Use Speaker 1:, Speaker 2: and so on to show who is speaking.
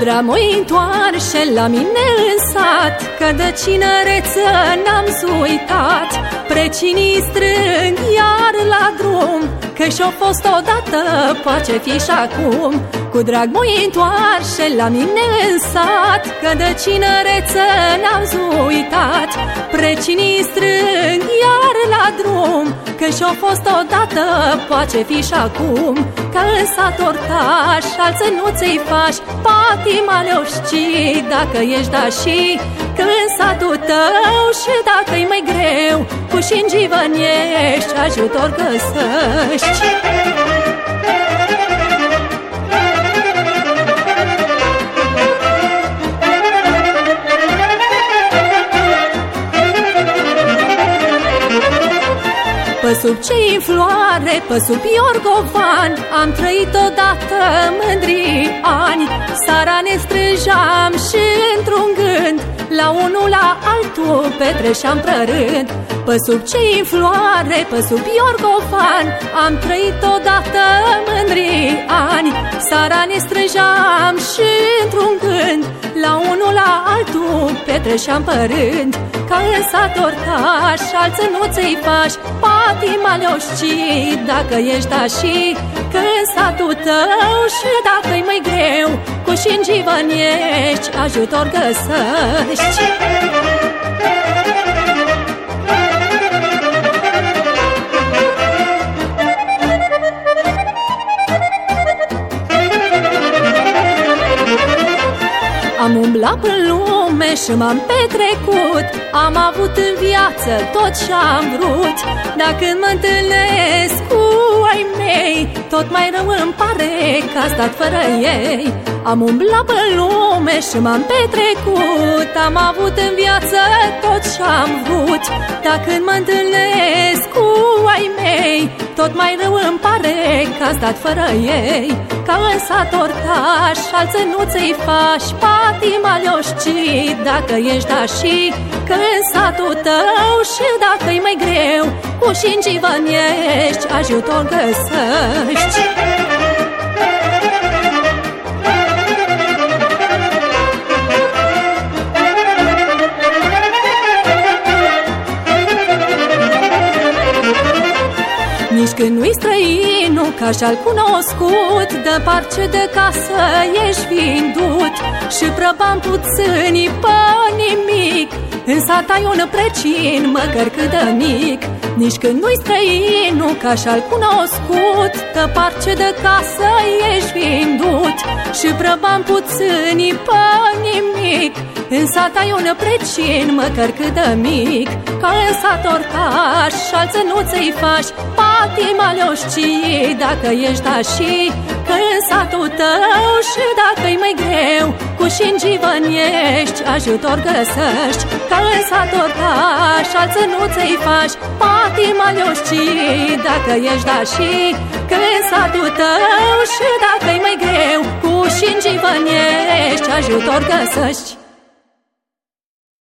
Speaker 1: drag mă întoarce la mine în sat Că de cinăreță n-am zuitat Precinii strâng iar la drum Că și-o fost odată, poate fi și acum. Cu drag mă întoarce la mine în sat Că de cinăreță n-am zuitat Precinii strâng iar la drum Că și-o fost odată, poate fi și acum. Că în sat ortaș, alții nu ți-i faci. Patima le știi dacă ești da și Că în satul tău. Și dacă-i mai greu Cu și în ești, ajutor găsești Pe sub cei în floare, pe sub Iorgovan. Am trăit odată mândri ani. Sara ne strângeam și într-un gând. La unul la altul petreceam prărând. Pe sub cei în floare, pe sub Iorgovan. Am trăit odată mândri ani. Sara ne strângeam și altul petreceam părând Ca în sat ortaș, alții nu ți-i faci patima le știi Dacă ești da și că în satul tău Și dacă-i mai greu Cu și în ești Ajutor găsești umblat pe lume și m-am petrecut. Am avut în viață tot ce-am vrut. Dar când mă întâlnesc cu ai mei Tot mai rău îmi pare că a stat fără ei. Am umblat pe lume și m-am petrecut. Am avut în viață tot ce-am vrut. Dar când mă întâlnesc cu ai mei Tot mai rău îmi pare că a stat fără ei Ca în sat ortaș, alții nu ți-i faci Patima le știi dacă ești da și Că în satul tău și dacă-i mai greu Cu și în ești, ajutor găsești Nici când nu-i străinul ca și-al cunoscut De parce de casă ești vindut Și prăbam puțini pe nimic În sat ai un precin, măcar cât de mic. Nici când nu-i străinul ca și-al cunoscut De parce de casă ești vindut Și prăbam puțini pe nimic. În sat ai un precin, măcar cât de mic. Ca în sat ortaș, alții nu ți-i faci Patima le știi dacă ești da și Că în satul tău și dacă-i mai greu Cu și în ești, ajutor găsești. Că în sat ortaș, alții nu ți-i faci Patima le știi dacă ești da și Că în satul tău și dacă-i mai